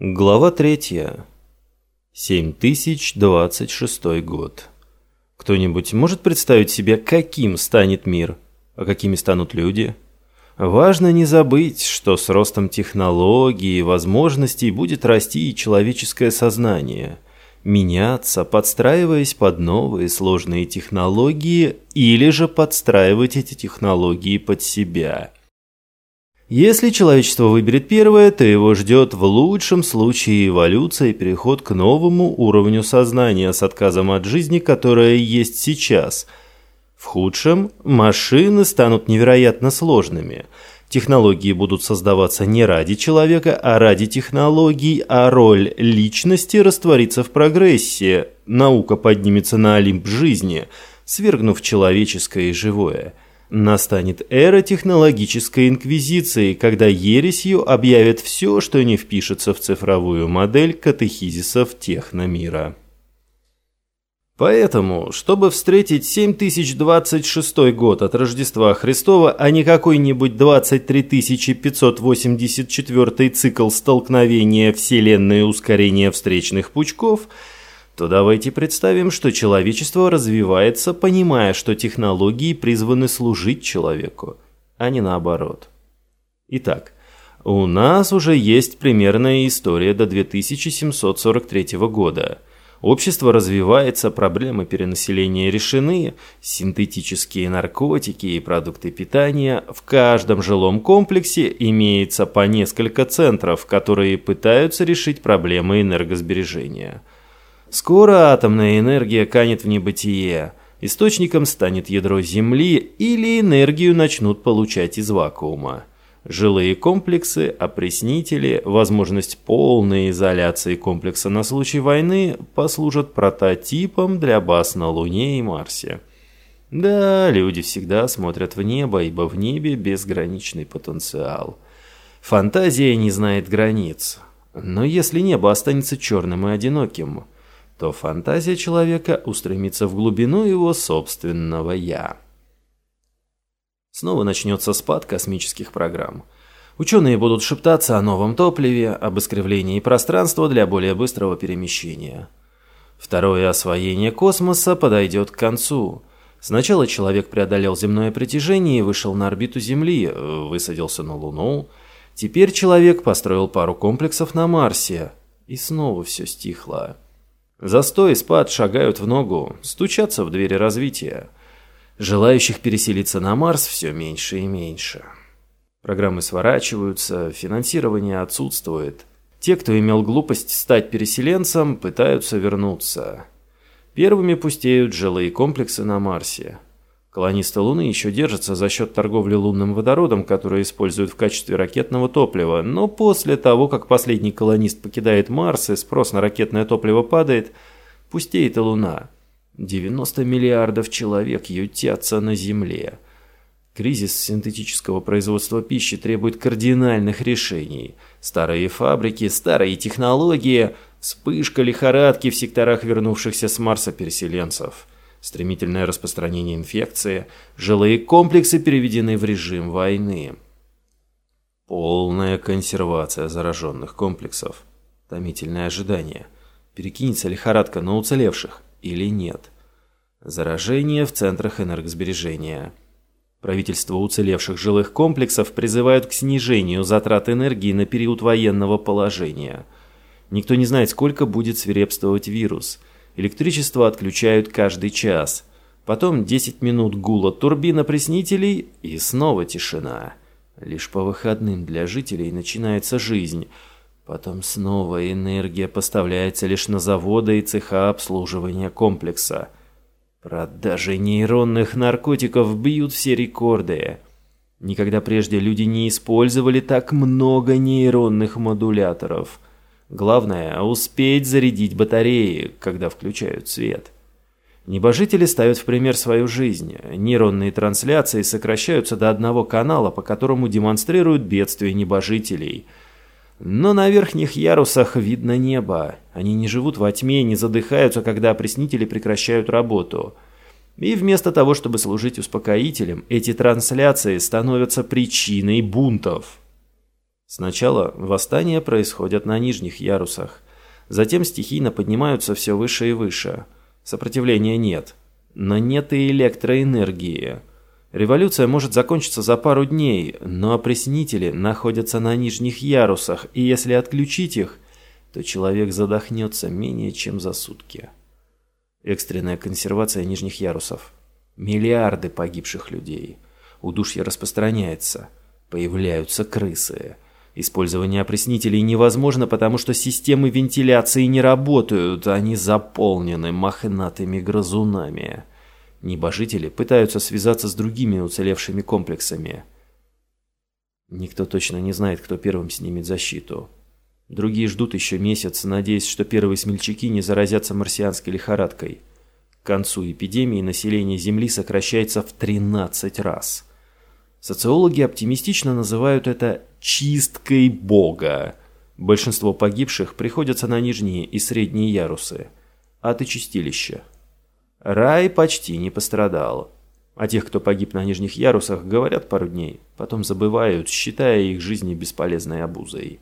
Глава 3. 7026 год. Кто-нибудь может представить себе, каким станет мир, а какими станут люди? Важно не забыть, что с ростом технологий и возможностей будет расти и человеческое сознание, меняться, подстраиваясь под новые сложные технологии или же подстраивать эти технологии под себя – если человечество выберет первое, то его ждет в лучшем случае эволюция и переход к новому уровню сознания с отказом от жизни, которая есть сейчас. В худшем машины станут невероятно сложными. Технологии будут создаваться не ради человека, а ради технологий, а роль личности растворится в прогрессе. Наука поднимется на олимп жизни, свергнув человеческое и живое – Настанет эра технологической инквизиции, когда ересью объявят все, что не впишется в цифровую модель катехизисов техномира. Поэтому, чтобы встретить 7026 год от Рождества Христова, а не какой-нибудь 23584 цикл столкновения Вселенной и ускорения встречных пучков – то давайте представим, что человечество развивается, понимая, что технологии призваны служить человеку, а не наоборот. Итак, у нас уже есть примерная история до 2743 года. Общество развивается, проблемы перенаселения решены, синтетические наркотики и продукты питания. В каждом жилом комплексе имеется по несколько центров, которые пытаются решить проблемы энергосбережения – Скоро атомная энергия канет в небытие, источником станет ядро Земли или энергию начнут получать из вакуума. Жилые комплексы, опреснители, возможность полной изоляции комплекса на случай войны послужат прототипом для баз на Луне и Марсе. Да, люди всегда смотрят в небо, ибо в небе безграничный потенциал. Фантазия не знает границ. Но если небо останется черным и одиноким – то фантазия человека устремится в глубину его собственного «я». Снова начнется спад космических программ. Ученые будут шептаться о новом топливе, об искривлении пространства для более быстрого перемещения. Второе освоение космоса подойдет к концу. Сначала человек преодолел земное притяжение и вышел на орбиту Земли, высадился на Луну. Теперь человек построил пару комплексов на Марсе. И снова все стихло. Застой и спад шагают в ногу, стучатся в двери развития. Желающих переселиться на Марс все меньше и меньше. Программы сворачиваются, финансирование отсутствует. Те, кто имел глупость стать переселенцем, пытаются вернуться. Первыми пустеют жилые комплексы на Марсе. Колонисты Луны еще держатся за счет торговли лунным водородом, который используют в качестве ракетного топлива, но после того, как последний колонист покидает Марс и спрос на ракетное топливо падает, пустеет и Луна. 90 миллиардов человек ютятся на Земле. Кризис синтетического производства пищи требует кардинальных решений. Старые фабрики, старые технологии, вспышка лихорадки в секторах вернувшихся с Марса переселенцев – стремительное распространение инфекции, жилые комплексы переведены в режим войны. Полная консервация зараженных комплексов. Томительное ожидание. Перекинется лихорадка на уцелевших или нет. Заражение в центрах энергосбережения. Правительства уцелевших жилых комплексов призывают к снижению затрат энергии на период военного положения. Никто не знает, сколько будет свирепствовать вирус – Электричество отключают каждый час. Потом 10 минут гула турбин опреснителей и снова тишина. Лишь по выходным для жителей начинается жизнь. Потом снова энергия поставляется лишь на заводы и цеха обслуживания комплекса. Продажи нейронных наркотиков бьют все рекорды. Никогда прежде люди не использовали так много нейронных модуляторов – Главное – успеть зарядить батареи, когда включают свет. Небожители ставят в пример свою жизнь. Нейронные трансляции сокращаются до одного канала, по которому демонстрируют бедствия небожителей. Но на верхних ярусах видно небо. Они не живут во тьме, не задыхаются, когда опреснители прекращают работу. И вместо того, чтобы служить успокоителем, эти трансляции становятся причиной бунтов. Сначала восстания происходят на нижних ярусах, затем стихийно поднимаются все выше и выше. Сопротивления нет, но нет и электроэнергии. Революция может закончиться за пару дней, но опреснители находятся на нижних ярусах, и если отключить их, то человек задохнется менее чем за сутки. Экстренная консервация нижних ярусов. Миллиарды погибших людей. Удушье распространяется. Появляются крысы. Использование опреснителей невозможно, потому что системы вентиляции не работают, они заполнены мохнатыми грызунами. Небожители пытаются связаться с другими уцелевшими комплексами. Никто точно не знает, кто первым снимет защиту. Другие ждут еще месяц, надеясь, что первые смельчаки не заразятся марсианской лихорадкой. К концу эпидемии население Земли сокращается в 13 раз. Социологи оптимистично называют это «чисткой Бога». Большинство погибших приходятся на нижние и средние ярусы. Ад и чистилище – Рай почти не пострадал. О тех, кто погиб на нижних ярусах, говорят пару дней, потом забывают, считая их жизни бесполезной обузой.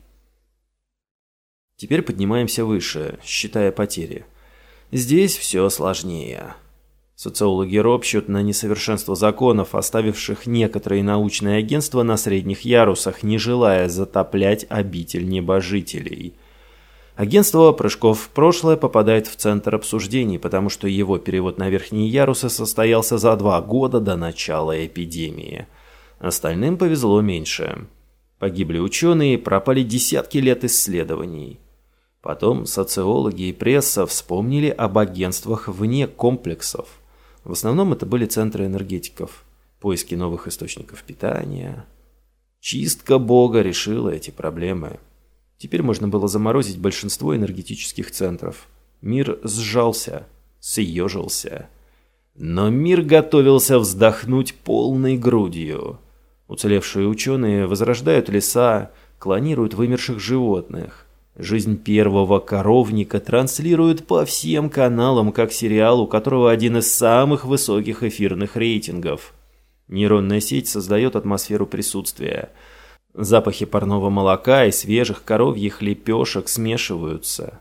Теперь поднимаемся выше, считая потери. Здесь все сложнее. Социологи ропщут на несовершенство законов, оставивших некоторые научные агентства на средних ярусах, не желая затоплять обитель небожителей – Агентство прыжков в прошлое попадает в центр обсуждений, потому что его перевод на верхние ярусы состоялся за два года до начала эпидемии. Остальным повезло меньше. Погибли ученые, пропали десятки лет исследований. Потом социологи и пресса вспомнили об агентствах вне комплексов. В основном это были центры энергетиков, поиски новых источников питания. Чистка Бога решила эти проблемы. Теперь можно было заморозить большинство энергетических центров. Мир сжался, съежился. Но мир готовился вздохнуть полной грудью. Уцелевшие ученые возрождают леса, клонируют вымерших животных. Жизнь первого коровника транслируют по всем каналам, как сериал, у которого один из самых высоких эфирных рейтингов. Нейронная сеть создает атмосферу присутствия – Запахи парного молока и свежих коровьих лепешек смешиваются.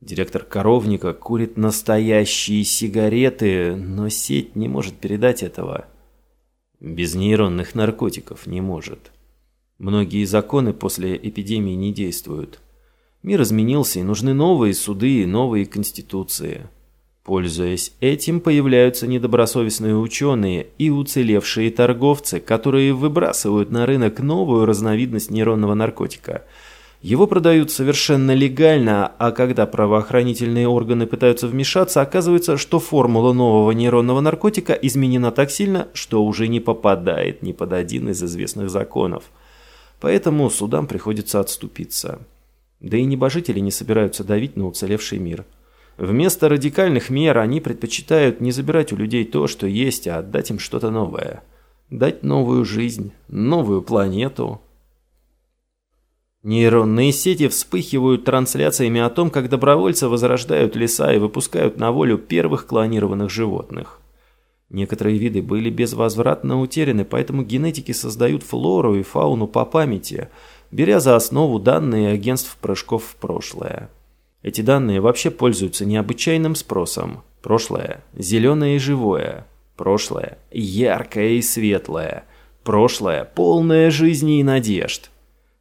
Директор коровника курит настоящие сигареты, но сеть не может передать этого. Без нейронных наркотиков не может. Многие законы после эпидемии не действуют. Мир изменился, и нужны новые суды и новые конституции. Пользуясь этим, появляются недобросовестные ученые и уцелевшие торговцы, которые выбрасывают на рынок новую разновидность нейронного наркотика. Его продают совершенно легально, а когда правоохранительные органы пытаются вмешаться, оказывается, что формула нового нейронного наркотика изменена так сильно, что уже не попадает ни под один из известных законов. Поэтому судам приходится отступиться. Да и небожители не собираются давить на уцелевший мир. Вместо радикальных мер они предпочитают не забирать у людей то, что есть, а отдать им что-то новое. Дать новую жизнь, новую планету. Нейронные сети вспыхивают трансляциями о том, как добровольцы возрождают леса и выпускают на волю первых клонированных животных. Некоторые виды были безвозвратно утеряны, поэтому генетики создают флору и фауну по памяти, беря за основу данные агентств прыжков в прошлое. Эти данные вообще пользуются необычайным спросом. Прошлое – зеленое и живое. Прошлое – яркое и светлое. Прошлое – полное жизни и надежд.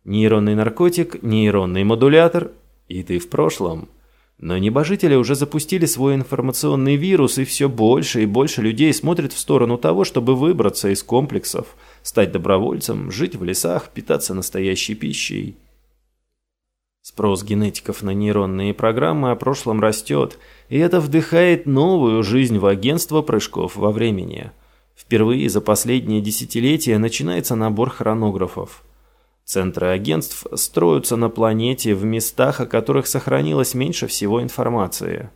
Нейронный наркотик, нейронный модулятор – и ты в прошлом. Но небожители уже запустили свой информационный вирус, и все больше и больше людей смотрят в сторону того, чтобы выбраться из комплексов, стать добровольцем, жить в лесах, питаться настоящей пищей. Спрос генетиков на нейронные программы о прошлом растет, и это вдыхает новую жизнь в агентство прыжков во времени. Впервые за последние десятилетия начинается набор хронографов. Центры агентств строятся на планете в местах, о которых сохранилось меньше всего информации.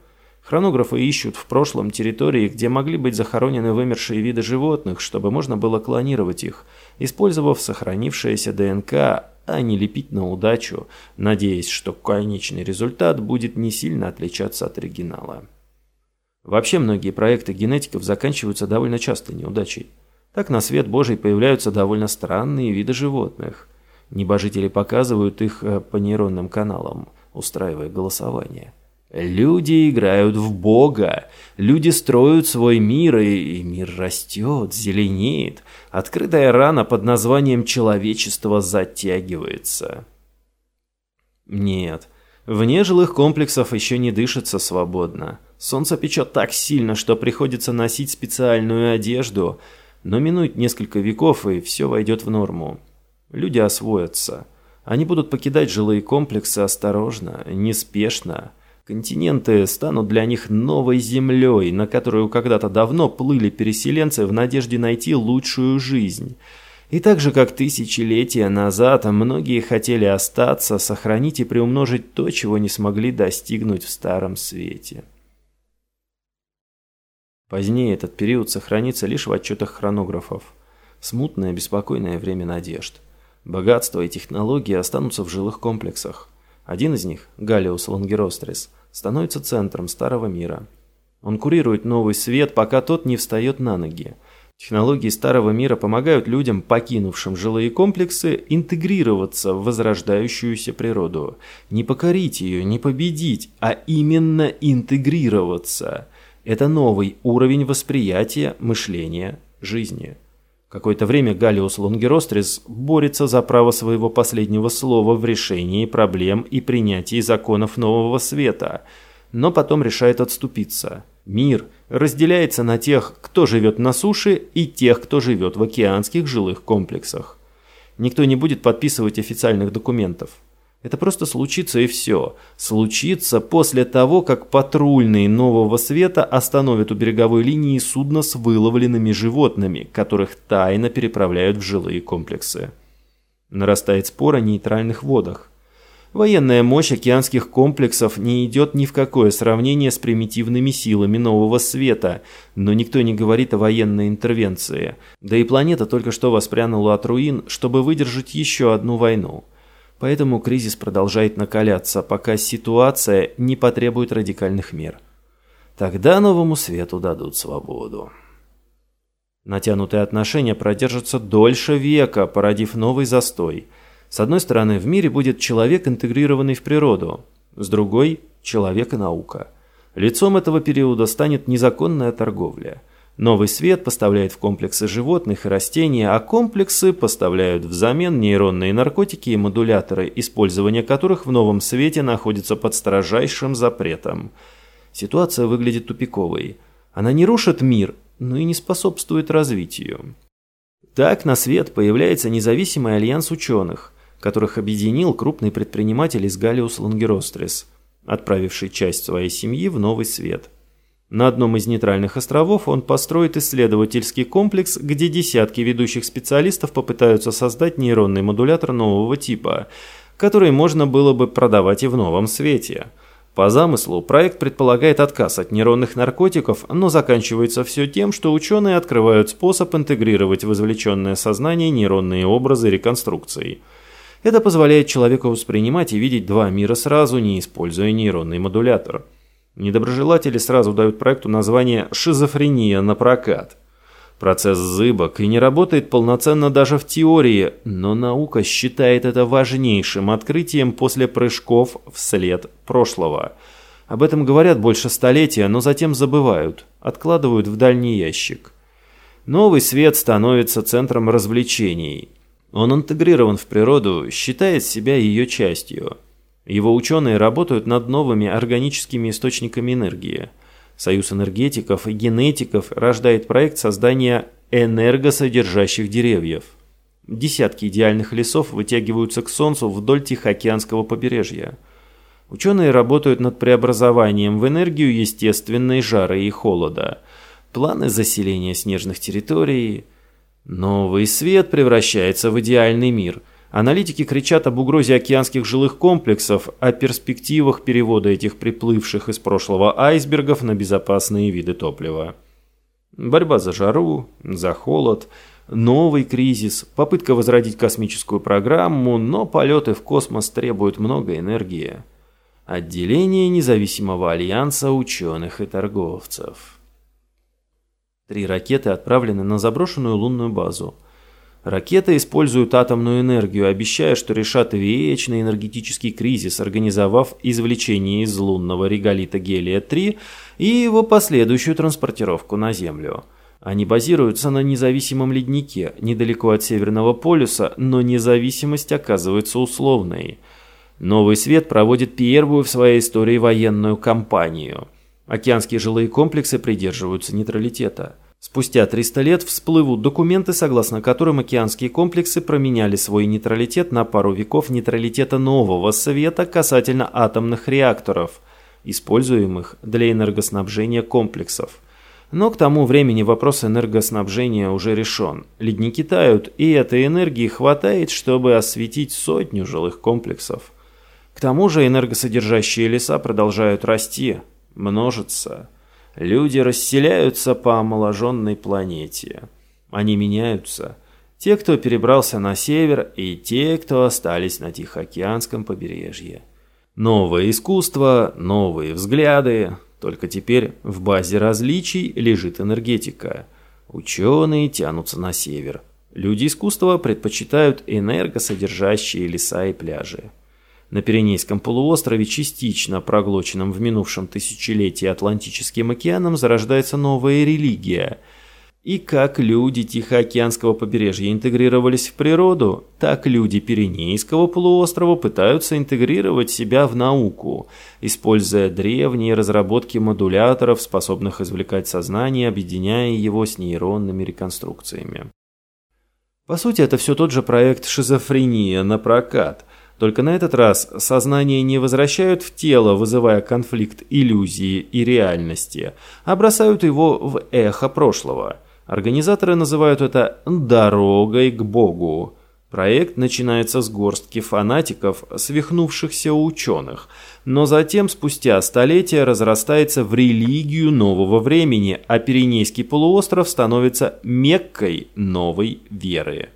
Хронографы ищут в прошлом территории, где могли быть захоронены вымершие виды животных, чтобы можно было клонировать их, использовав сохранившееся ДНК, а не лепить на удачу, надеясь, что конечный результат будет не сильно отличаться от оригинала. Вообще многие проекты генетиков заканчиваются довольно часто неудачей. Так на свет Божий появляются довольно странные виды животных. Небожители показывают их э, по нейронным каналам, устраивая голосование. Люди играют в Бога, люди строят свой мир, и мир растет, зеленеет. Открытая рана под названием «человечество» затягивается. Нет, вне жилых комплексов еще не дышится свободно. Солнце печет так сильно, что приходится носить специальную одежду, но минует несколько веков, и все войдет в норму. Люди освоятся. Они будут покидать жилые комплексы осторожно, неспешно, Континенты станут для них новой землей, на которую когда-то давно плыли переселенцы в надежде найти лучшую жизнь. И так же, как тысячелетия назад, многие хотели остаться, сохранить и приумножить то, чего не смогли достигнуть в Старом Свете. Позднее этот период сохранится лишь в отчетах хронографов. Смутное, беспокойное время надежд. Богатство и технологии останутся в жилых комплексах. Один из них, Галиус Лангерострис – становится центром старого мира. Он курирует новый свет, пока тот не встает на ноги. Технологии старого мира помогают людям, покинувшим жилые комплексы, интегрироваться в возрождающуюся природу. Не покорить ее, не победить, а именно интегрироваться. Это новый уровень восприятия, мышления, жизни. Какое-то время Галиус Лонгерострис борется за право своего последнего слова в решении проблем и принятии законов нового света, но потом решает отступиться. Мир разделяется на тех, кто живет на суше, и тех, кто живет в океанских жилых комплексах. Никто не будет подписывать официальных документов. Это просто случится и все. Случится после того, как патрульные Нового Света остановят у береговой линии судно с выловленными животными, которых тайно переправляют в жилые комплексы. Нарастает спор о нейтральных водах. Военная мощь океанских комплексов не идет ни в какое сравнение с примитивными силами Нового Света, но никто не говорит о военной интервенции. Да и планета только что воспрянула от руин, чтобы выдержать еще одну войну. Поэтому кризис продолжает накаляться, пока ситуация не потребует радикальных мер. Тогда новому свету дадут свободу. Натянутые отношения продержатся дольше века, породив новый застой. С одной стороны, в мире будет человек, интегрированный в природу, с другой – человек и наука. Лицом этого периода станет незаконная торговля – Новый свет поставляет в комплексы животных и растений, а комплексы поставляют взамен нейронные наркотики и модуляторы, использование которых в новом свете находится под строжайшим запретом. Ситуация выглядит тупиковой. Она не рушит мир, но и не способствует развитию. Так на свет появляется независимый альянс ученых, которых объединил крупный предприниматель из Галиус Лангерострис, отправивший часть своей семьи в новый свет – на одном из нейтральных островов он построит исследовательский комплекс, где десятки ведущих специалистов попытаются создать нейронный модулятор нового типа, который можно было бы продавать и в новом свете. По замыслу, проект предполагает отказ от нейронных наркотиков, но заканчивается все тем, что ученые открывают способ интегрировать в извлеченное сознание нейронные образы реконструкции. Это позволяет человеку воспринимать и видеть два мира сразу, не используя нейронный модулятор. Недоброжелатели сразу дают проекту название «шизофрения на прокат». Процесс зыбок и не работает полноценно даже в теории, но наука считает это важнейшим открытием после прыжков вслед прошлого. Об этом говорят больше столетия, но затем забывают, откладывают в дальний ящик. Новый свет становится центром развлечений. Он интегрирован в природу, считает себя ее частью – его ученые работают над новыми органическими источниками энергии. Союз энергетиков и генетиков рождает проект создания энергосодержащих деревьев. Десятки идеальных лесов вытягиваются к Солнцу вдоль Тихоокеанского побережья. Ученые работают над преобразованием в энергию естественной жары и холода. Планы заселения снежных территорий. Новый свет превращается в идеальный мир – Аналитики кричат об угрозе океанских жилых комплексов, о перспективах перевода этих приплывших из прошлого айсбергов на безопасные виды топлива. Борьба за жару, за холод, новый кризис, попытка возродить космическую программу, но полеты в космос требуют много энергии. Отделение независимого альянса ученых и торговцев. Три ракеты отправлены на заброшенную лунную базу – Ракеты используют атомную энергию, обещая, что решат вечный энергетический кризис, организовав извлечение из лунного реголита гелия-3 и его последующую транспортировку на Землю. Они базируются на независимом леднике, недалеко от Северного полюса, но независимость оказывается условной. Новый свет проводит первую в своей истории военную кампанию. Океанские жилые комплексы придерживаются нейтралитета. Спустя 300 лет всплывут документы, согласно которым океанские комплексы променяли свой нейтралитет на пару веков нейтралитета нового света касательно атомных реакторов, используемых для энергоснабжения комплексов. Но к тому времени вопрос энергоснабжения уже решен. Ледники тают, и этой энергии хватает, чтобы осветить сотню жилых комплексов. К тому же энергосодержащие леса продолжают расти, множиться – Люди расселяются по омоложенной планете. Они меняются. Те, кто перебрался на север, и те, кто остались на Тихоокеанском побережье. Новое искусство, новые взгляды. Только теперь в базе различий лежит энергетика. Ученые тянутся на север. Люди искусства предпочитают энергосодержащие леса и пляжи. На Пиренейском полуострове, частично проглоченном в минувшем тысячелетии Атлантическим океаном, зарождается новая религия. И как люди Тихоокеанского побережья интегрировались в природу, так люди Пиренейского полуострова пытаются интегрировать себя в науку, используя древние разработки модуляторов, способных извлекать сознание, объединяя его с нейронными реконструкциями. По сути, это все тот же проект «Шизофрения на прокат», только на этот раз сознание не возвращают в тело, вызывая конфликт иллюзии и реальности, а бросают его в эхо прошлого. Организаторы называют это «дорогой к Богу». Проект начинается с горстки фанатиков, свихнувшихся ученых, но затем, спустя столетия, разрастается в религию нового времени, а Пиренейский полуостров становится меккой новой веры.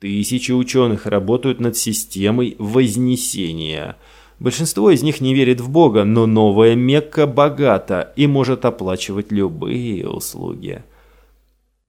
Тысячи ученых работают над системой Вознесения. Большинство из них не верит в Бога, но новая Мекка богата и может оплачивать любые услуги.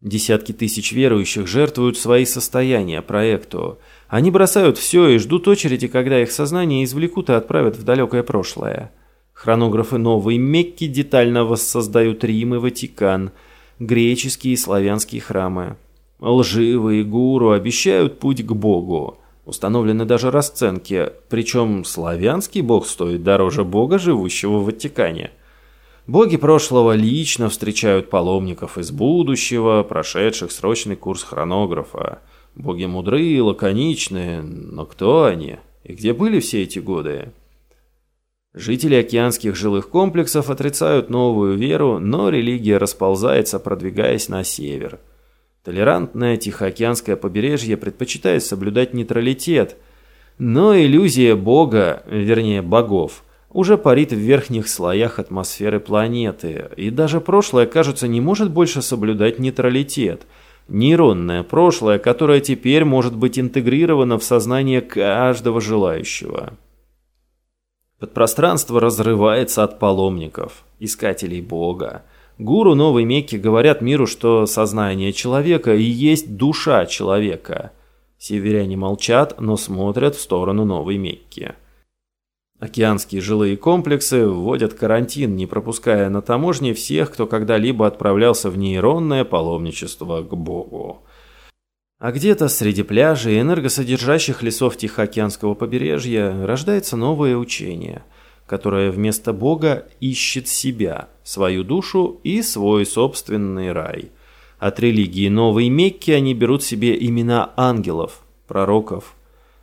Десятки тысяч верующих жертвуют свои состояния проекту. Они бросают все и ждут очереди, когда их сознание извлекут и отправят в далекое прошлое. Хронографы новой Мекки детально воссоздают Рим и Ватикан, греческие и славянские храмы. Лживые гуру обещают путь к Богу. Установлены даже расценки, причем славянский бог стоит дороже бога, живущего в Ватикане. Боги прошлого лично встречают паломников из будущего, прошедших срочный курс хронографа. Боги мудрые, лаконичные, но кто они? И где были все эти годы? Жители океанских жилых комплексов отрицают новую веру, но религия расползается, продвигаясь на север – Толерантное Тихоокеанское побережье предпочитает соблюдать нейтралитет, но иллюзия бога, вернее богов, уже парит в верхних слоях атмосферы планеты, и даже прошлое, кажется, не может больше соблюдать нейтралитет. Нейронное прошлое, которое теперь может быть интегрировано в сознание каждого желающего. Подпространство разрывается от паломников, искателей Бога. Гуру Новой Мекки говорят миру, что сознание человека и есть душа человека. Северяне молчат, но смотрят в сторону Новой Мекки. Океанские жилые комплексы вводят карантин, не пропуская на таможне всех, кто когда-либо отправлялся в нейронное паломничество к Богу. А где-то среди пляжей энергосодержащих лесов Тихоокеанского побережья рождается новое учение – которая вместо Бога ищет себя, свою душу и свой собственный рай. От религии Новой Мекки они берут себе имена ангелов, пророков.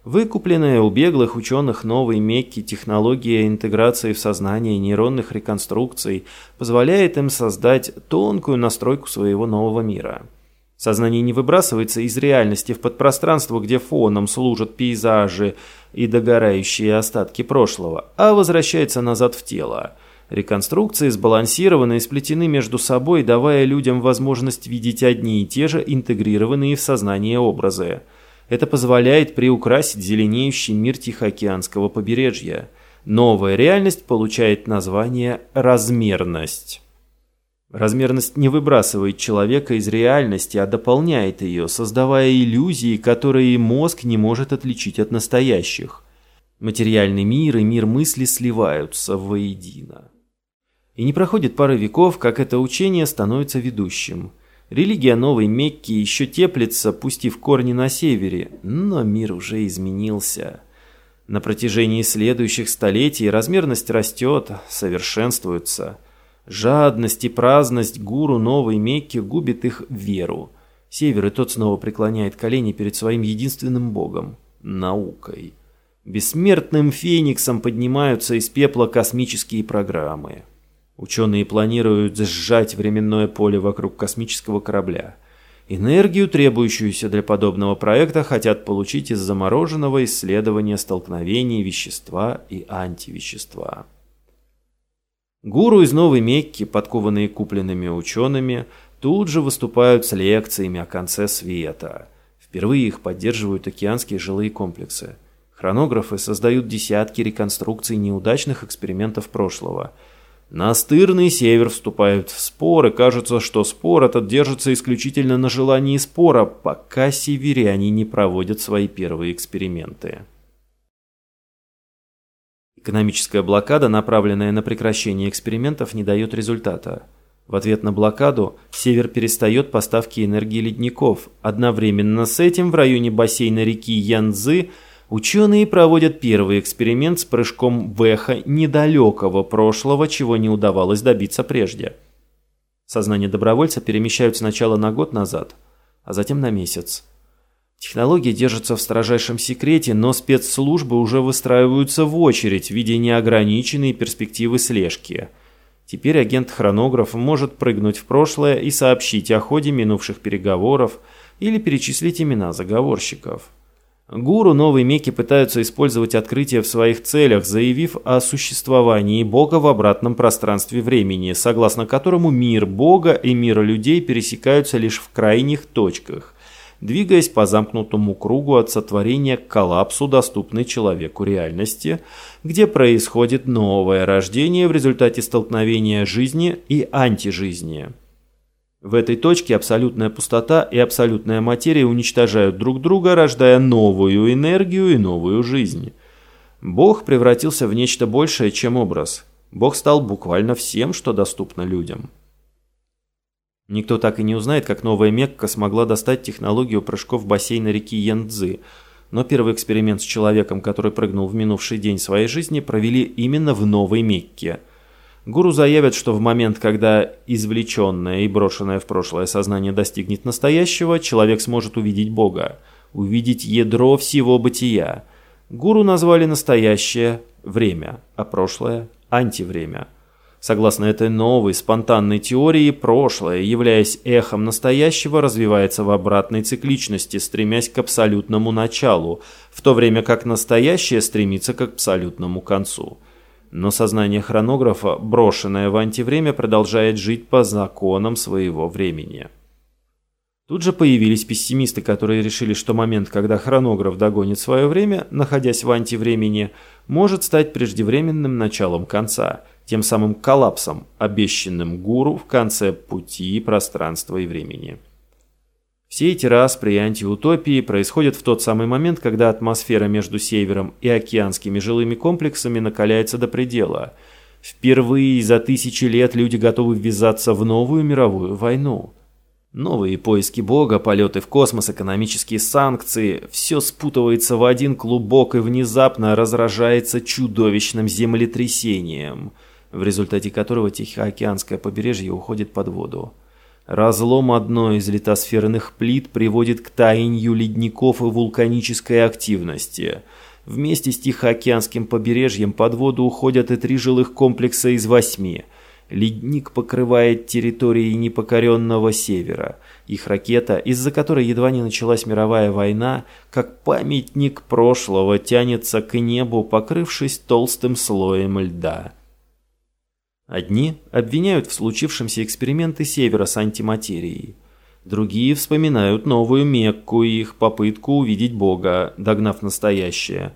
Выкупленная у беглых ученых Новой Мекки технология интеграции в сознание нейронных реконструкций позволяет им создать тонкую настройку своего нового мира – Сознание не выбрасывается из реальности в подпространство, где фоном служат пейзажи и догорающие остатки прошлого, а возвращается назад в тело. Реконструкции сбалансированы и сплетены между собой, давая людям возможность видеть одни и те же интегрированные в сознание образы. Это позволяет приукрасить зеленеющий мир Тихоокеанского побережья. Новая реальность получает название «размерность». Размерность не выбрасывает человека из реальности, а дополняет ее, создавая иллюзии, которые мозг не может отличить от настоящих. Материальный мир и мир мысли сливаются воедино. И не проходит пары веков, как это учение становится ведущим. Религия Новой Мекки еще теплится, пустив корни на севере, но мир уже изменился. На протяжении следующих столетий размерность растет, совершенствуется – Жадность и праздность гуру Новой Мекки губит их веру. Север и тот снова преклоняет колени перед своим единственным богом – наукой. Бессмертным фениксом поднимаются из пепла космические программы. Ученые планируют сжать временное поле вокруг космического корабля. Энергию, требующуюся для подобного проекта, хотят получить из замороженного исследования столкновений вещества и антивещества. Гуру из Новой Мекки, подкованные купленными учеными, тут же выступают с лекциями о конце света. Впервые их поддерживают океанские жилые комплексы. Хронографы создают десятки реконструкций неудачных экспериментов прошлого. Настырный север вступает в спор, и кажется, что спор этот держится исключительно на желании спора, пока северяне не проводят свои первые эксперименты. Экономическая блокада, направленная на прекращение экспериментов, не дает результата. В ответ на блокаду Север перестает поставки энергии ледников. Одновременно с этим в районе бассейна реки Янцзы ученые проводят первый эксперимент с прыжком в эхо недалекого прошлого, чего не удавалось добиться прежде. Сознание добровольца перемещают сначала на год назад, а затем на месяц. Технологии держатся в строжайшем секрете, но спецслужбы уже выстраиваются в очередь, видя неограниченные перспективы слежки. Теперь агент-хронограф может прыгнуть в прошлое и сообщить о ходе минувших переговоров или перечислить имена заговорщиков. Гуру Новой Мекки пытаются использовать открытие в своих целях, заявив о существовании Бога в обратном пространстве времени, согласно которому мир Бога и мир людей пересекаются лишь в крайних точках двигаясь по замкнутому кругу от сотворения к коллапсу, доступной человеку реальности, где происходит новое рождение в результате столкновения жизни и антижизни. В этой точке абсолютная пустота и абсолютная материя уничтожают друг друга, рождая новую энергию и новую жизнь. Бог превратился в нечто большее, чем образ. Бог стал буквально всем, что доступно людям. Никто так и не узнает, как новая Мекка смогла достать технологию прыжков бассейна реки Янцзы. Но первый эксперимент с человеком, который прыгнул в минувший день своей жизни, провели именно в Новой Мекке. Гуру заявят, что в момент, когда извлеченное и брошенное в прошлое сознание достигнет настоящего, человек сможет увидеть Бога, увидеть ядро всего бытия. Гуру назвали настоящее время, а прошлое – антивремя. Согласно этой новой, спонтанной теории, прошлое, являясь эхом настоящего, развивается в обратной цикличности, стремясь к абсолютному началу, в то время как настоящее стремится к абсолютному концу. Но сознание хронографа, брошенное в антивремя, продолжает жить по законам своего времени. Тут же появились пессимисты, которые решили, что момент, когда хронограф догонит свое время, находясь в антивремени, может стать преждевременным началом конца – тем самым коллапсом, обещанным гуру в конце пути пространства и времени. Все эти распри и антиутопии происходят в тот самый момент, когда атмосфера между Севером и океанскими жилыми комплексами накаляется до предела. Впервые за тысячи лет люди готовы ввязаться в новую мировую войну. Новые поиски Бога, полеты в космос, экономические санкции – все спутывается в один клубок и внезапно разражается чудовищным землетрясением – в результате которого Тихоокеанское побережье уходит под воду. Разлом одной из литосферных плит приводит к таянию ледников и вулканической активности. Вместе с Тихоокеанским побережьем под воду уходят и три жилых комплекса из восьми. Ледник покрывает территории непокоренного севера. Их ракета, из-за которой едва не началась мировая война, как памятник прошлого тянется к небу, покрывшись толстым слоем льда. Одни обвиняют в случившемся эксперименты Севера с антиматерией. Другие вспоминают новую Мекку и их попытку увидеть Бога, догнав настоящее.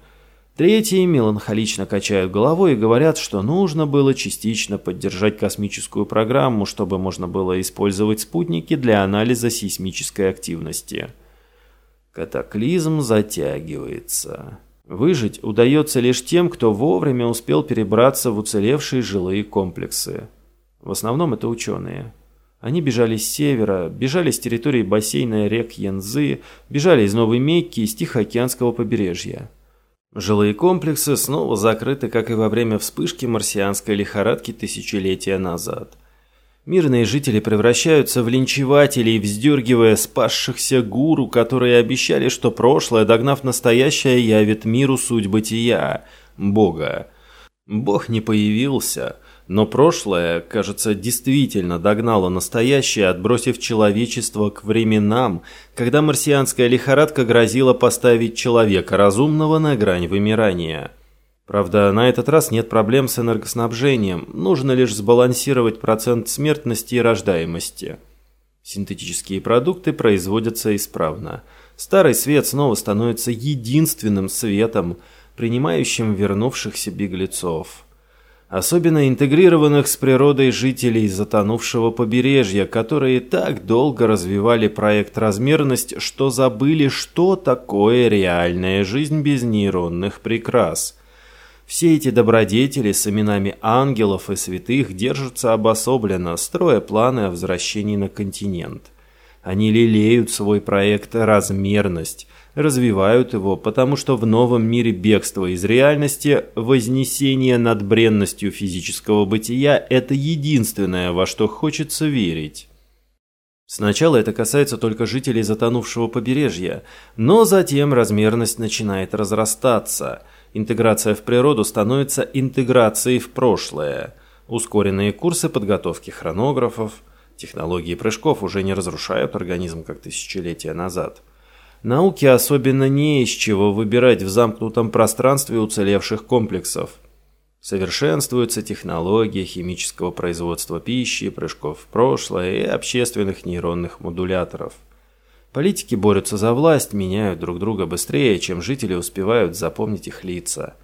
Третьи меланхолично качают головой и говорят, что нужно было частично поддержать космическую программу, чтобы можно было использовать спутники для анализа сейсмической активности. Катаклизм затягивается. Выжить удается лишь тем, кто вовремя успел перебраться в уцелевшие жилые комплексы. В основном это ученые. Они бежали с севера, бежали с территории бассейна рек Янзы, бежали из Новой Мекки и с Тихоокеанского побережья. Жилые комплексы снова закрыты, как и во время вспышки марсианской лихорадки тысячелетия назад. Мирные жители превращаются в линчевателей, вздергивая спасшихся гуру, которые обещали, что прошлое, догнав настоящее, явит миру суть бытия – Бога. Бог не появился – но прошлое, кажется, действительно догнало настоящее, отбросив человечество к временам, когда марсианская лихорадка грозила поставить человека разумного на грань вымирания. Правда, на этот раз нет проблем с энергоснабжением, нужно лишь сбалансировать процент смертности и рождаемости. Синтетические продукты производятся исправно. Старый свет снова становится единственным светом, принимающим вернувшихся беглецов особенно интегрированных с природой жителей затонувшего побережья, которые так долго развивали проект «Размерность», что забыли, что такое реальная жизнь без нейронных прикрас. Все эти добродетели с именами ангелов и святых держатся обособленно, строя планы о возвращении на континент. Они лелеют свой проект «Размерность», развивают его, потому что в новом мире бегства из реальности, вознесение над бренностью физического бытия – это единственное, во что хочется верить. Сначала это касается только жителей затонувшего побережья, но затем размерность начинает разрастаться. Интеграция в природу становится интеграцией в прошлое. Ускоренные курсы подготовки хронографов, технологии прыжков уже не разрушают организм, как тысячелетия назад – Науке особенно не из чего выбирать в замкнутом пространстве уцелевших комплексов. Совершенствуются технологии химического производства пищи, прыжков в прошлое и общественных нейронных модуляторов. Политики борются за власть, меняют друг друга быстрее, чем жители успевают запомнить их лица.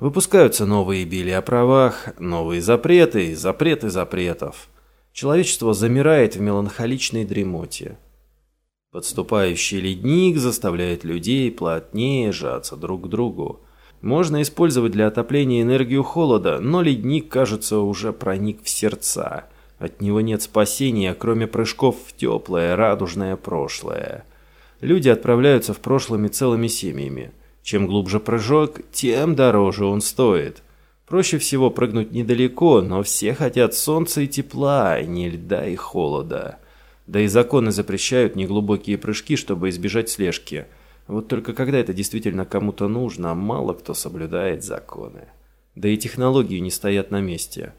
Выпускаются новые били о правах, новые запреты, запреты запретов. Человечество замирает в меланхоличной дремоте. Подступающий ледник заставляет людей плотнее сжаться друг к другу. Можно использовать для отопления энергию холода, но ледник, кажется, уже проник в сердца. От него нет спасения, кроме прыжков в теплое, радужное прошлое. Люди отправляются в прошлыми целыми семьями. Чем глубже прыжок, тем дороже он стоит. Проще всего прыгнуть недалеко, но все хотят солнца и тепла, а не льда и холода. Да и законы запрещают неглубокие прыжки, чтобы избежать слежки. Вот только когда это действительно кому-то нужно, мало кто соблюдает законы. Да и технологии не стоят на месте.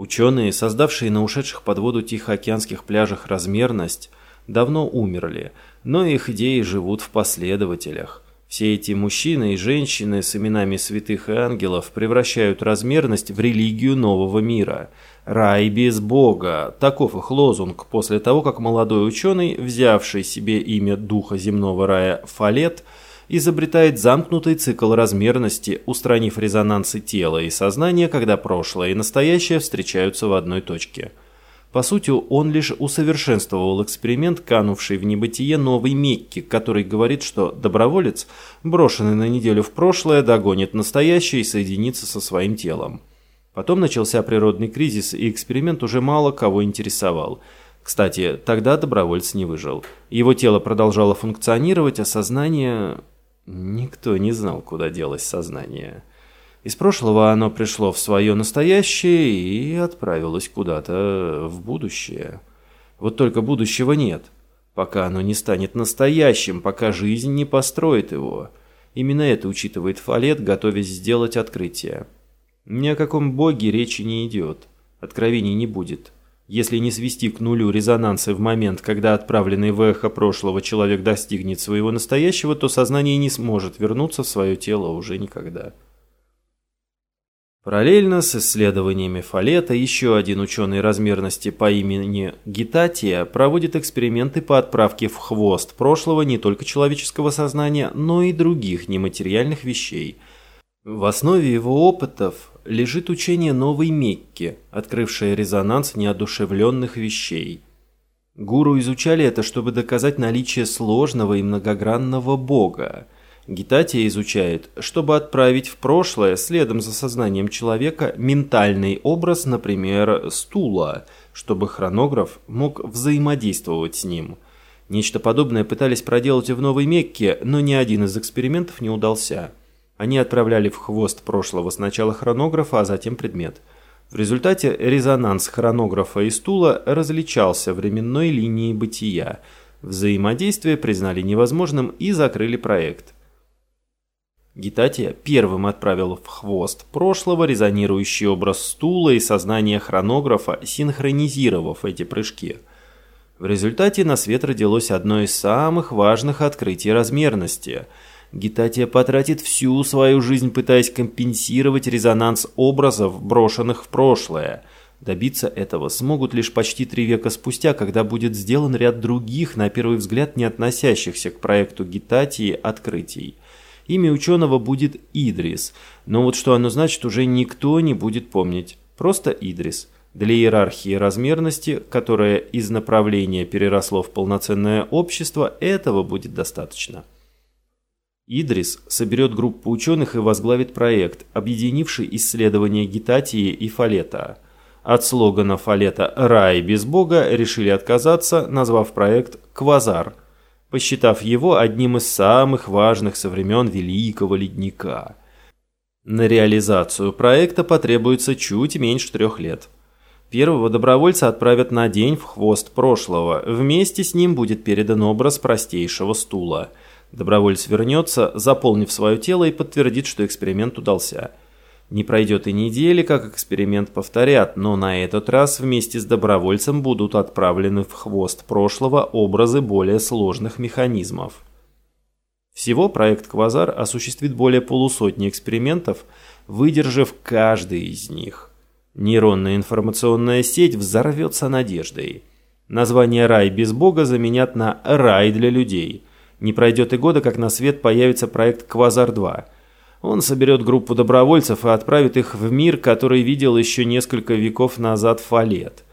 Ученые, создавшие на ушедших под воду тихоокеанских пляжах размерность, давно умерли, но их идеи живут в последователях. Все эти мужчины и женщины с именами святых и ангелов превращают размерность в религию нового мира – Рай без Бога. Таков их лозунг после того, как молодой ученый, взявший себе имя духа земного рая Фалет, изобретает замкнутый цикл размерности, устранив резонансы тела и сознания, когда прошлое и настоящее встречаются в одной точке. По сути, он лишь усовершенствовал эксперимент, канувший в небытие новой Мекки, который говорит, что доброволец, брошенный на неделю в прошлое, догонит настоящее и соединится со своим телом. Потом начался природный кризис, и эксперимент уже мало кого интересовал. Кстати, тогда добровольец не выжил. Его тело продолжало функционировать, а сознание... Никто не знал, куда делось сознание. Из прошлого оно пришло в свое настоящее и отправилось куда-то в будущее. Вот только будущего нет, пока оно не станет настоящим, пока жизнь не построит его. Именно это учитывает Фалет, готовясь сделать открытие. Ни о каком боге речи не идет. Откровений не будет. Если не свести к нулю резонансы в момент, когда отправленный в эхо прошлого человек достигнет своего настоящего, то сознание не сможет вернуться в свое тело уже никогда. Параллельно с исследованиями Фалета еще один ученый размерности по имени Гитатия проводит эксперименты по отправке в хвост прошлого не только человеческого сознания, но и других нематериальных вещей – В основе его опытов лежит учение новой Мекки, открывшее резонанс неодушевленных вещей. Гуру изучали это, чтобы доказать наличие сложного и многогранного Бога. Гитатия изучает, чтобы отправить в прошлое, следом за сознанием человека, ментальный образ, например, стула, чтобы хронограф мог взаимодействовать с ним. Нечто подобное пытались проделать и в Новой Мекке, но ни один из экспериментов не удался. Они отправляли в хвост прошлого сначала хронографа, а затем предмет. В результате резонанс хронографа и стула различался временной линией бытия. Взаимодействие признали невозможным и закрыли проект. Гитатия первым отправил в хвост прошлого резонирующий образ стула и сознание хронографа, синхронизировав эти прыжки. В результате на свет родилось одно из самых важных открытий размерности – Гитатия потратит всю свою жизнь, пытаясь компенсировать резонанс образов, брошенных в прошлое. Добиться этого смогут лишь почти три века спустя, когда будет сделан ряд других, на первый взгляд не относящихся к проекту Гитатии, открытий. Имя ученого будет Идрис, но вот что оно значит, уже никто не будет помнить. Просто Идрис. Для иерархии размерности, которая из направления переросло в полноценное общество, этого будет достаточно. Идрис соберет группу ученых и возглавит проект, объединивший исследования гитатии и фалета. От слогана фалета «Рай без Бога» решили отказаться, назвав проект «Квазар», посчитав его одним из самых важных со времен Великого Ледника. На реализацию проекта потребуется чуть меньше трех лет. Первого добровольца отправят на день в хвост прошлого. Вместе с ним будет передан образ простейшего стула – Добровольец вернется, заполнив свое тело и подтвердит, что эксперимент удался. Не пройдет и недели, как эксперимент повторят, но на этот раз вместе с добровольцем будут отправлены в хвост прошлого образы более сложных механизмов. Всего проект «Квазар» осуществит более полусотни экспериментов, выдержав каждый из них. Нейронная информационная сеть взорвется надеждой. Название «Рай без Бога» заменят на «Рай для людей», не пройдет и года, как на свет появится проект «Квазар-2». Он соберет группу добровольцев и отправит их в мир, который видел еще несколько веков назад Фалет.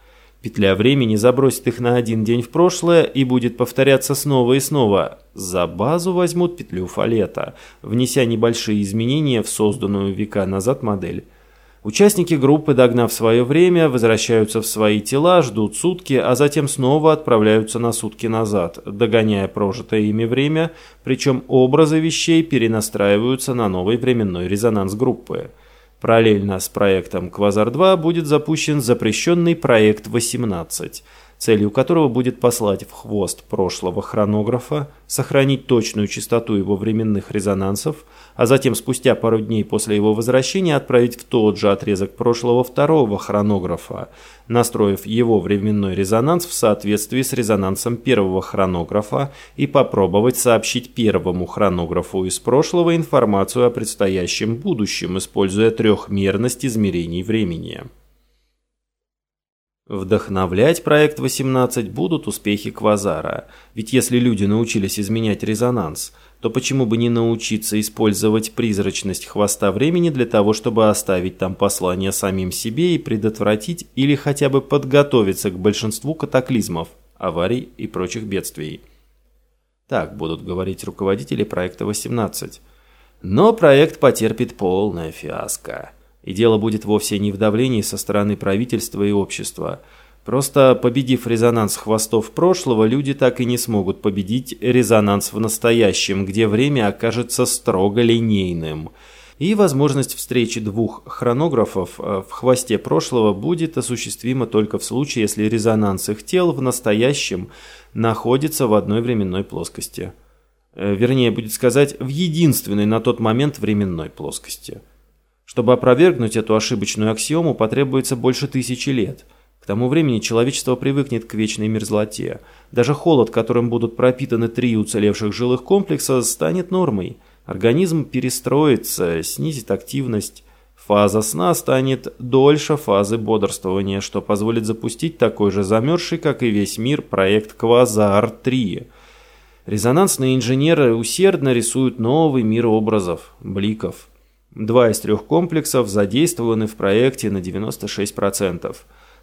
Петля времени забросит их на один день в прошлое и будет повторяться снова и снова. За базу возьмут петлю Фалета, внеся небольшие изменения в созданную века назад модель. Участники группы, догнав свое время, возвращаются в свои тела, ждут сутки, а затем снова отправляются на сутки назад, догоняя прожитое ими время, причем образы вещей перенастраиваются на новый временной резонанс группы. Параллельно с проектом Квазар-2 будет запущен запрещенный проект 18 – целью которого будет послать в хвост прошлого хронографа, сохранить точную частоту его временных резонансов, а затем спустя пару дней после его возвращения отправить в тот же отрезок прошлого второго хронографа, настроив его временной резонанс в соответствии с резонансом первого хронографа и попробовать сообщить первому хронографу из прошлого информацию о предстоящем будущем, используя трехмерность измерений времени. Вдохновлять проект 18 будут успехи Квазара, ведь если люди научились изменять резонанс, то почему бы не научиться использовать призрачность хвоста времени для того, чтобы оставить там послание самим себе и предотвратить или хотя бы подготовиться к большинству катаклизмов, аварий и прочих бедствий. Так будут говорить руководители проекта 18. Но проект потерпит полное фиаско. И дело будет вовсе не в давлении со стороны правительства и общества. Просто победив резонанс хвостов прошлого, люди так и не смогут победить резонанс в настоящем, где время окажется строго линейным. И возможность встречи двух хронографов э, в хвосте прошлого будет осуществима только в случае, если резонанс их тел в настоящем находится в одной временной плоскости. Э, вернее, будет сказать, в единственной на тот момент временной плоскости. Чтобы опровергнуть эту ошибочную аксиому, потребуется больше тысячи лет. Тому времени человечество привыкнет к вечной мерзлоте. Даже холод, которым будут пропитаны три уцелевших жилых комплекса, станет нормой. Организм перестроится, снизит активность. Фаза сна станет дольше фазы бодрствования, что позволит запустить такой же замерзший, как и весь мир, проект «Квазар-3». Резонансные инженеры усердно рисуют новый мир образов, бликов. Два из трех комплексов задействованы в проекте на 96%.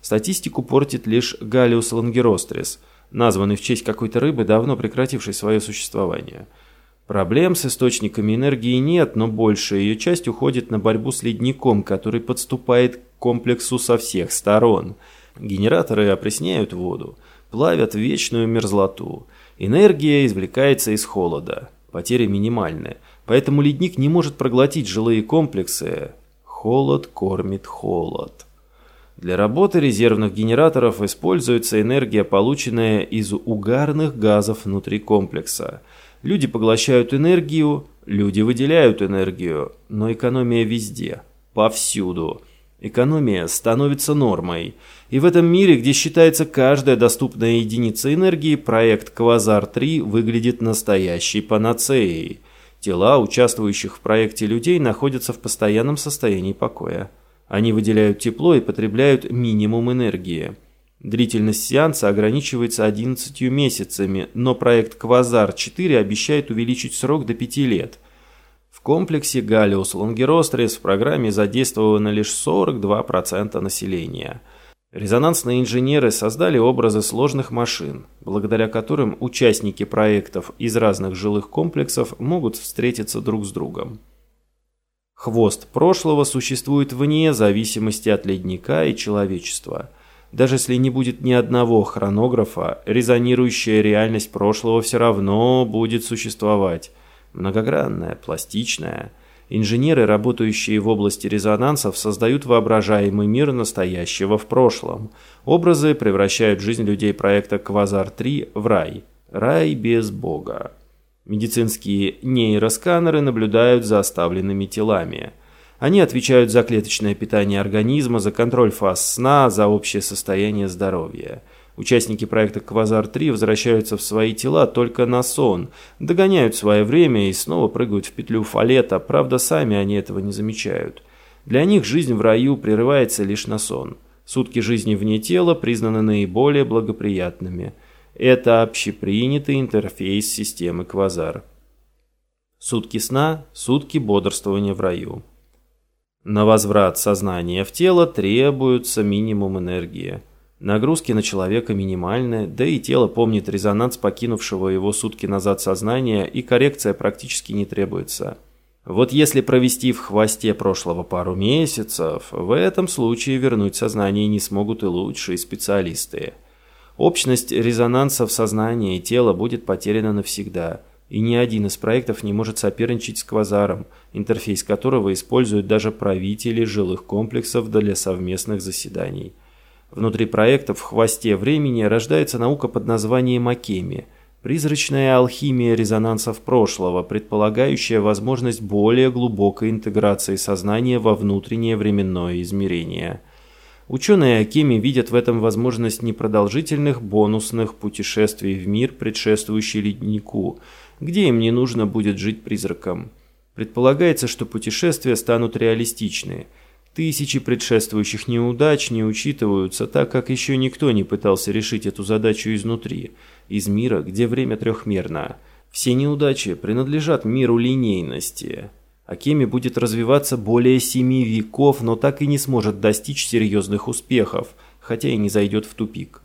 Статистику портит лишь Галиус лангерострис, названный в честь какой-то рыбы, давно прекратившей свое существование. Проблем с источниками энергии нет, но большая ее часть уходит на борьбу с ледником, который подступает к комплексу со всех сторон. Генераторы опресняют воду, плавят вечную мерзлоту. Энергия извлекается из холода. Потери минимальны, поэтому ледник не может проглотить жилые комплексы. Холод кормит холод. Для работы резервных генераторов используется энергия, полученная из угарных газов внутри комплекса. Люди поглощают энергию, люди выделяют энергию, но экономия везде, повсюду. Экономия становится нормой. И в этом мире, где считается каждая доступная единица энергии, проект Квазар-3 выглядит настоящей панацеей. Тела участвующих в проекте людей находятся в постоянном состоянии покоя. Они выделяют тепло и потребляют минимум энергии. Длительность сеанса ограничивается 11 месяцами, но проект Квазар-4 обещает увеличить срок до 5 лет. В комплексе Галиус Лонгерострис в программе задействовано лишь 42% населения. Резонансные инженеры создали образы сложных машин, благодаря которым участники проектов из разных жилых комплексов могут встретиться друг с другом. Хвост прошлого существует вне зависимости от ледника и человечества. Даже если не будет ни одного хронографа, резонирующая реальность прошлого все равно будет существовать. Многогранная, пластичная. Инженеры, работающие в области резонансов, создают воображаемый мир настоящего в прошлом. Образы превращают жизнь людей проекта «Квазар-3» в рай. Рай без Бога. Медицинские нейросканеры наблюдают за оставленными телами. Они отвечают за клеточное питание организма, за контроль фаз сна, за общее состояние здоровья. Участники проекта «Квазар-3» возвращаются в свои тела только на сон, догоняют свое время и снова прыгают в петлю фалета, правда, сами они этого не замечают. Для них жизнь в раю прерывается лишь на сон. Сутки жизни вне тела признаны наиболее благоприятными – это общепринятый интерфейс системы Квазар. Сутки сна, сутки бодрствования в раю. На возврат сознания в тело требуется минимум энергии. Нагрузки на человека минимальные, да и тело помнит резонанс покинувшего его сутки назад сознания, и коррекция практически не требуется. Вот если провести в хвосте прошлого пару месяцев, в этом случае вернуть сознание не смогут и лучшие специалисты. Общность резонанса в сознании и тела будет потеряна навсегда, и ни один из проектов не может соперничать с квазаром, интерфейс которого используют даже правители жилых комплексов для совместных заседаний. Внутри проекта в хвосте времени рождается наука под названием Акеми – призрачная алхимия резонансов прошлого, предполагающая возможность более глубокой интеграции сознания во внутреннее временное измерение – Ученые Акими видят в этом возможность непродолжительных бонусных путешествий в мир, предшествующий леднику, где им не нужно будет жить призраком. Предполагается, что путешествия станут реалистичны. Тысячи предшествующих неудач не учитываются, так как еще никто не пытался решить эту задачу изнутри, из мира, где время трехмерно. Все неудачи принадлежат миру линейности. Акеми будет развиваться более семи веков, но так и не сможет достичь серьезных успехов, хотя и не зайдет в тупик.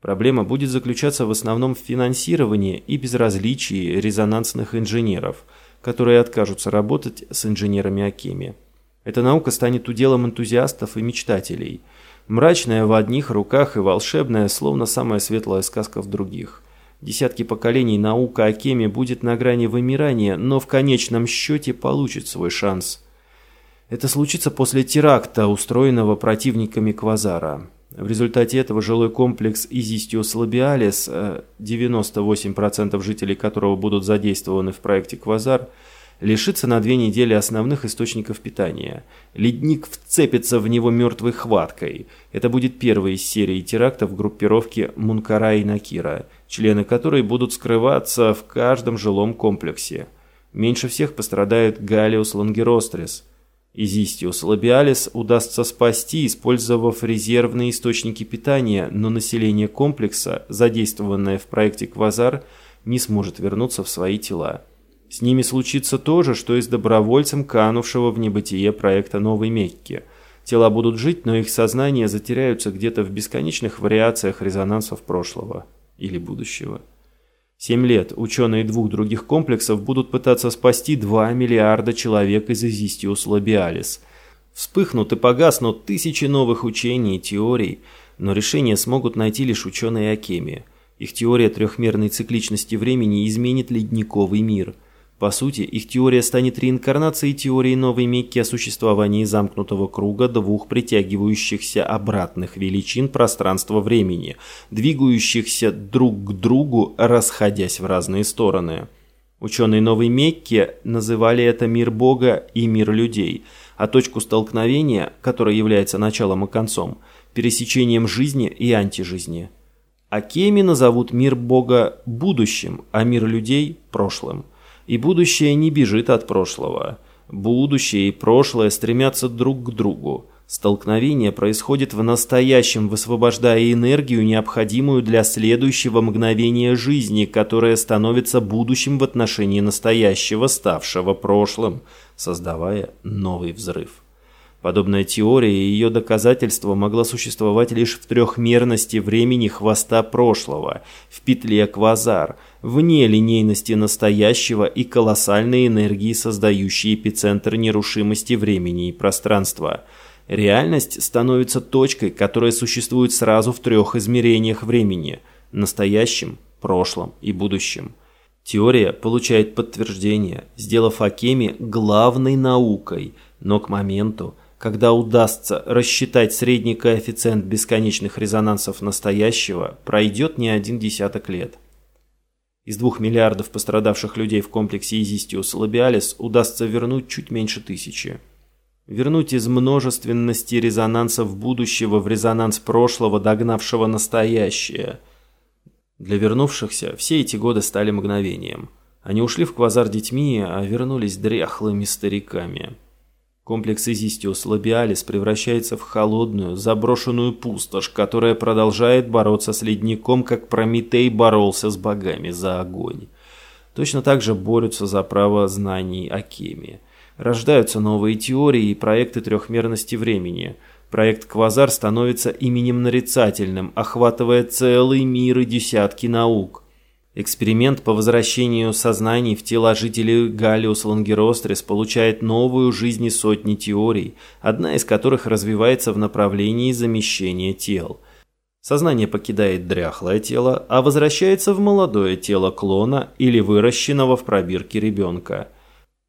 Проблема будет заключаться в основном в финансировании и безразличии резонансных инженеров, которые откажутся работать с инженерами Акеми. Эта наука станет уделом энтузиастов и мечтателей. Мрачная в одних руках и волшебная, словно самая светлая сказка в других. Десятки поколений наука о Кеме будет на грани вымирания, но в конечном счете получит свой шанс. Это случится после теракта, устроенного противниками Квазара. В результате этого жилой комплекс Изистиус Лабиалис, 98% жителей которого будут задействованы в проекте Квазар, лишится на две недели основных источников питания. Ледник вцепится в него мертвой хваткой. Это будет первый из серии терактов группировки Мункара и Накира, члены которой будут скрываться в каждом жилом комплексе. Меньше всех пострадает Галиус Лангерострис. Изистиус Лабиалис удастся спасти, использовав резервные источники питания, но население комплекса, задействованное в проекте Квазар, не сможет вернуться в свои тела. С ними случится то же, что и с добровольцем, канувшего в небытие проекта Новой Мекки. Тела будут жить, но их сознания затеряются где-то в бесконечных вариациях резонансов прошлого или будущего. Семь лет ученые двух других комплексов будут пытаться спасти 2 миллиарда человек из Изистиус Лабиалис. Вспыхнут и погаснут тысячи новых учений и теорий, но решение смогут найти лишь ученые Акеми. Их теория трехмерной цикличности времени изменит ледниковый мир – по сути, их теория станет реинкарнацией теории Новой Мекки о существовании замкнутого круга двух притягивающихся обратных величин пространства-времени, двигающихся друг к другу, расходясь в разные стороны. Ученые новой Мекки называли это мир Бога и мир людей, а точку столкновения, которая является началом и концом, пересечением жизни и антижизни. Акеми назовут мир Бога будущим, а мир людей – прошлым – и будущее не бежит от прошлого. Будущее и прошлое стремятся друг к другу. Столкновение происходит в настоящем, высвобождая энергию, необходимую для следующего мгновения жизни, которое становится будущим в отношении настоящего, ставшего прошлым, создавая новый взрыв. Подобная теория и ее доказательство могла существовать лишь в трехмерности времени хвоста прошлого, в петле квазар, вне линейности настоящего и колоссальной энергии, создающей эпицентр нерушимости времени и пространства. Реальность становится точкой, которая существует сразу в трех измерениях времени – настоящем, прошлом и будущем. Теория получает подтверждение, сделав Акеми главной наукой, но к моменту, когда удастся рассчитать средний коэффициент бесконечных резонансов настоящего, пройдет не один десяток лет. Из двух миллиардов пострадавших людей в комплексе Изистиус Лабиалис удастся вернуть чуть меньше тысячи. Вернуть из множественности резонансов будущего в резонанс прошлого, догнавшего настоящее. Для вернувшихся все эти годы стали мгновением. Они ушли в квазар детьми, а вернулись дряхлыми стариками. Комплекс Изистиус Лабиалис превращается в холодную, заброшенную пустошь, которая продолжает бороться с ледником, как Прометей боролся с богами за огонь. Точно так же борются за право знаний Акеми. Рождаются новые теории и проекты трехмерности времени. Проект Квазар становится именем нарицательным, охватывая целый мир и десятки наук. Эксперимент по возвращению сознаний в тела жителей Галиус Лангерострис получает новую жизнь и сотни теорий, одна из которых развивается в направлении замещения тел. Сознание покидает дряхлое тело, а возвращается в молодое тело клона или выращенного в пробирке ребенка.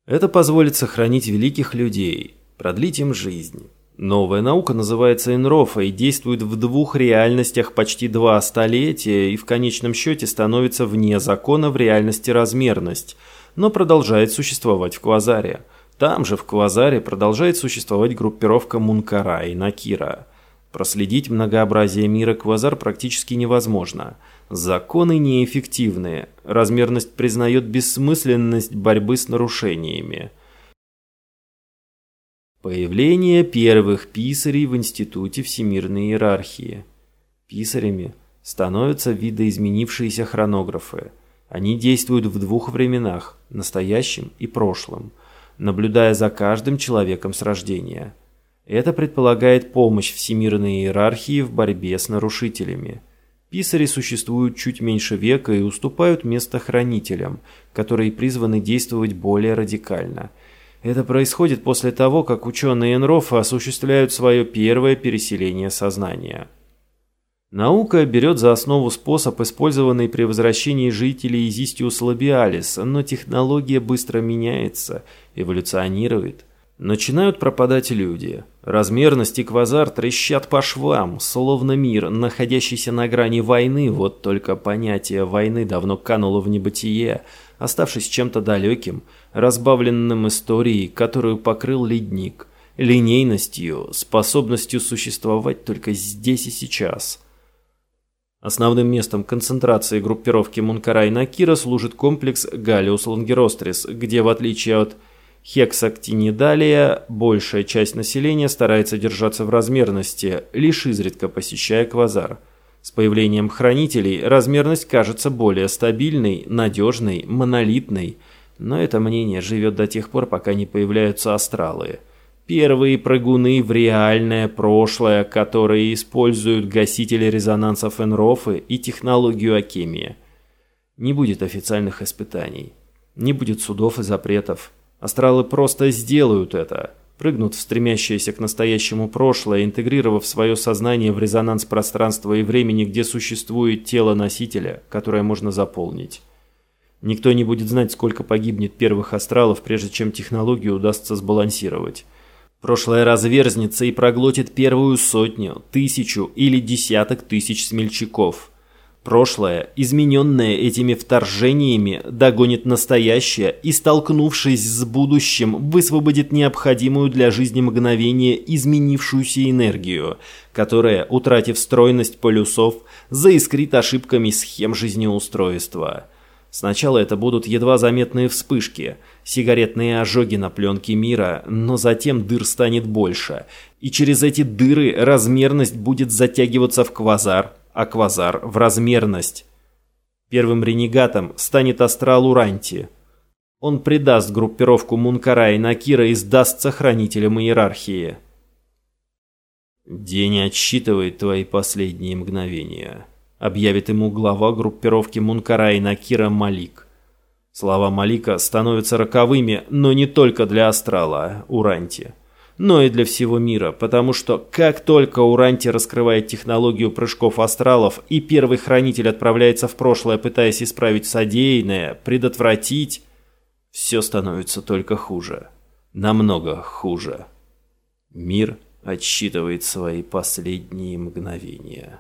Это позволит сохранить великих людей, продлить им жизнь. Новая наука называется Энрофа и действует в двух реальностях почти два столетия и в конечном счете становится вне закона в реальности размерность, но продолжает существовать в Квазаре. Там же в Квазаре продолжает существовать группировка Мункара и Накира. Проследить многообразие мира Квазар практически невозможно. Законы неэффективные. Размерность признает бессмысленность борьбы с нарушениями. Появление первых писарей в Институте всемирной иерархии. Писарями становятся видоизменившиеся хронографы. Они действуют в двух временах – настоящем и прошлом, наблюдая за каждым человеком с рождения. Это предполагает помощь всемирной иерархии в борьбе с нарушителями. Писари существуют чуть меньше века и уступают место хранителям, которые призваны действовать более радикально – это происходит после того, как ученые Энрофа осуществляют свое первое переселение сознания. Наука берет за основу способ, использованный при возвращении жителей Изистиус лабиалис, но технология быстро меняется, эволюционирует. Начинают пропадать люди. Размерность и квазар трещат по швам, словно мир, находящийся на грани войны, вот только понятие войны давно кануло в небытие, оставшись чем-то далеким, разбавленным историей, которую покрыл ледник, линейностью, способностью существовать только здесь и сейчас. Основным местом концентрации группировки Мункара и Накира служит комплекс Галиус Лангерострис, где, в отличие от Хексактинидалия большая часть населения старается держаться в размерности, лишь изредка посещая квазар. С появлением хранителей размерность кажется более стабильной, надежной, монолитной. Но это мнение живет до тех пор, пока не появляются астралы. Первые прыгуны в реальное прошлое, которые используют гасители резонансов Энрофы и технологию Акемия. Не будет официальных испытаний. Не будет судов и запретов. Астралы просто сделают это. Прыгнут в стремящееся к настоящему прошлое, интегрировав свое сознание в резонанс пространства и времени, где существует тело носителя, которое можно заполнить. Никто не будет знать, сколько погибнет первых астралов, прежде чем технологию удастся сбалансировать. Прошлое разверзнется и проглотит первую сотню, тысячу или десяток тысяч смельчаков. Прошлое, измененное этими вторжениями, догонит настоящее и, столкнувшись с будущим, высвободит необходимую для жизни мгновение изменившуюся энергию, которая, утратив стройность полюсов, заискрит ошибками схем жизнеустройства. Сначала это будут едва заметные вспышки, сигаретные ожоги на пленке мира, но затем дыр станет больше, и через эти дыры размерность будет затягиваться в квазар, а квазар в размерность. Первым ренегатом станет астрал Уранти. Он предаст группировку Мункара и Накира и сдастся хранителям иерархии. День отсчитывает твои последние мгновения объявит ему глава группировки Мункара и Накира Малик. Слова Малика становятся роковыми, но не только для Астрала, Уранти, но и для всего мира, потому что как только Уранти раскрывает технологию прыжков астралов и первый хранитель отправляется в прошлое, пытаясь исправить содеянное, предотвратить, все становится только хуже. Намного хуже. Мир отсчитывает свои последние мгновения.